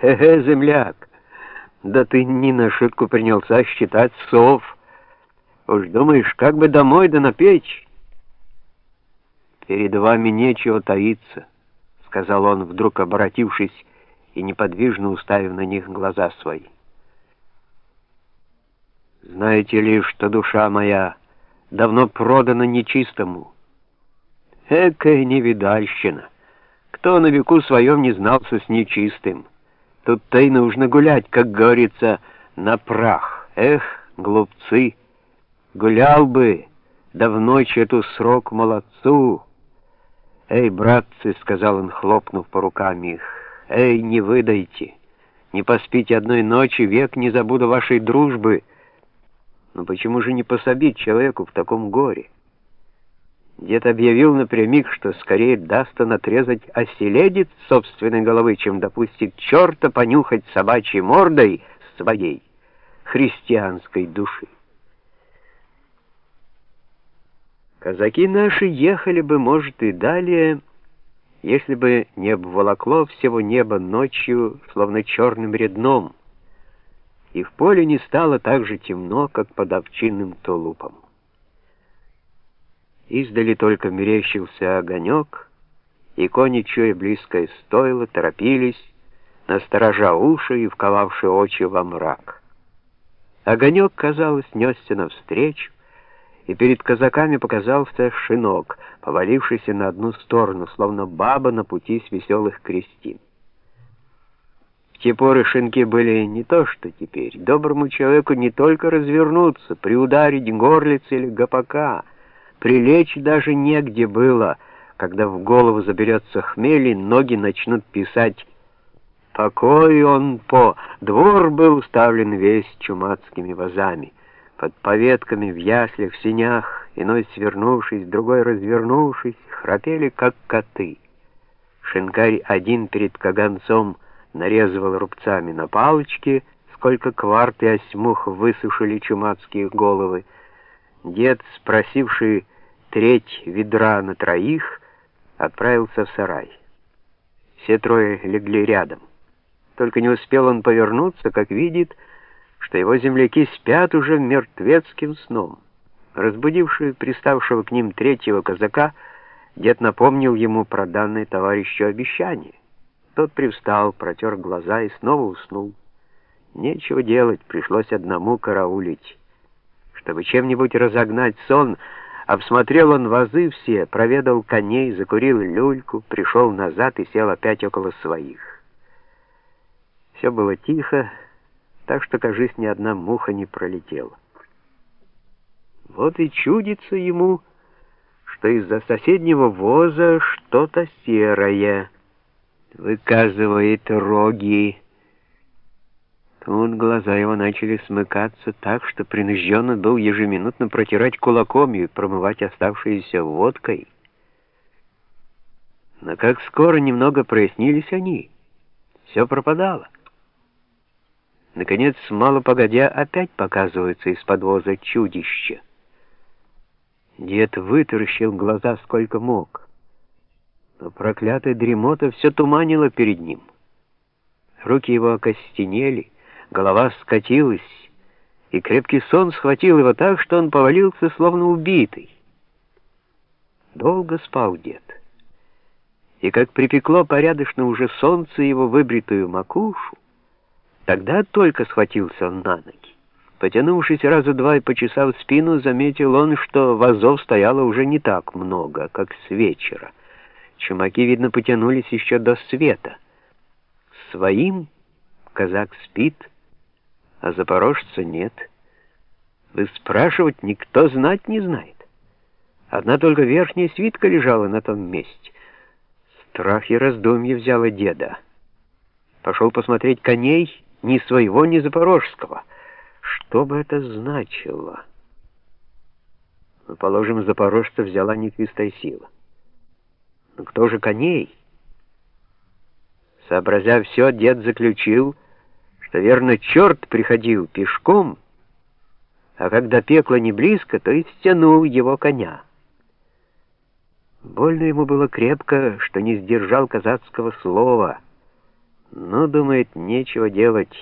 Хе-хе, земляк, да ты не на шутку принялся считать сов. Уж думаешь, как бы домой да на печь? Перед вами нечего таиться, сказал он, вдруг обратившись и неподвижно уставив на них глаза свои. Знаете ли, что душа моя давно продана нечистому? Экая невидальщина! Кто на веку своем не знался с нечистым? Тут-то и нужно гулять, как говорится, на прах. Эх, глупцы! Гулял бы, да в эту срок молодцу. «Эй, братцы!» — сказал он, хлопнув по рукам их. «Эй, не выдайте! Не поспите одной ночи, век не забуду вашей дружбы!» Но почему же не пособить человеку в таком горе? Дед объявил напрямик, что скорее даст он отрезать оселедец собственной головы, чем допустит черта понюхать собачьей мордой своей христианской души. Казаки наши ехали бы, может, и далее, если бы не обволокло всего небо ночью, словно черным редном, и в поле не стало так же темно, как под овчинным тулупом. Издали только мерещился огонек, и кони, чуя близкое стойло, торопились, насторожа уши и вковавши очи во мрак. Огонек, казалось, несся навстречу, и перед казаками показался шинок, повалившийся на одну сторону, словно баба на пути с веселых крестин те поры шинки были не то, что теперь. Доброму человеку не только развернуться, приударить горлицы или гопака, прилечь даже негде было, когда в голову заберется хмель и ноги начнут писать «Покой он по...» Двор был уставлен весь чумацкими вазами, под поветками в яслях, в синях, иной свернувшись, другой развернувшись, храпели, как коты. Шинкарь один перед каганцом — нарезывал рубцами на палочке, сколько кварт и осьмух высушили чумацкие головы. Дед, спросивший треть ведра на троих, отправился в сарай. Все трое легли рядом. Только не успел он повернуться, как видит, что его земляки спят уже мертвецким сном. Разбудивший приставшего к ним третьего казака, дед напомнил ему про данное товарищу обещание. Тот привстал, протер глаза и снова уснул. Нечего делать, пришлось одному караулить. Чтобы чем-нибудь разогнать сон, обсмотрел он вазы все, проведал коней, закурил люльку, пришел назад и сел опять около своих. Все было тихо, так что, кажись, ни одна муха не пролетела. Вот и чудится ему, что из-за соседнего воза что-то серое — выказывает роги. Тут глаза его начали смыкаться так, что принужден был ежеминутно протирать кулаком и промывать оставшейся водкой. Но как скоро немного прояснились они, все пропадало. Наконец, мало погодя, опять показывается из подвоза чудище. Дед вытаращил глаза сколько мог но проклятая дремота все туманила перед ним. Руки его окостенели, голова скатилась, и крепкий сон схватил его так, что он повалился, словно убитый. Долго спал дед. И как припекло порядочно уже солнце его выбритую макушу, тогда только схватился он на ноги. Потянувшись раза два и почесав спину, заметил он, что вазов стояло уже не так много, как с вечера. Чумаки, видно, потянулись еще до света. Своим казак спит, а запорожца нет. Вы спрашивать никто знать не знает. Одна только верхняя свитка лежала на том месте. Страх и раздумье взяло деда. Пошел посмотреть коней ни своего, ни запорожского. Что бы это значило? Ну, положим, запорожца взяла нечистая сила. Но кто же коней? Сообразя все, дед заключил, что верно черт приходил пешком, а когда пекло не близко, то и стянул его коня. Больно ему было крепко, что не сдержал казацкого слова, Но, думает, нечего делать.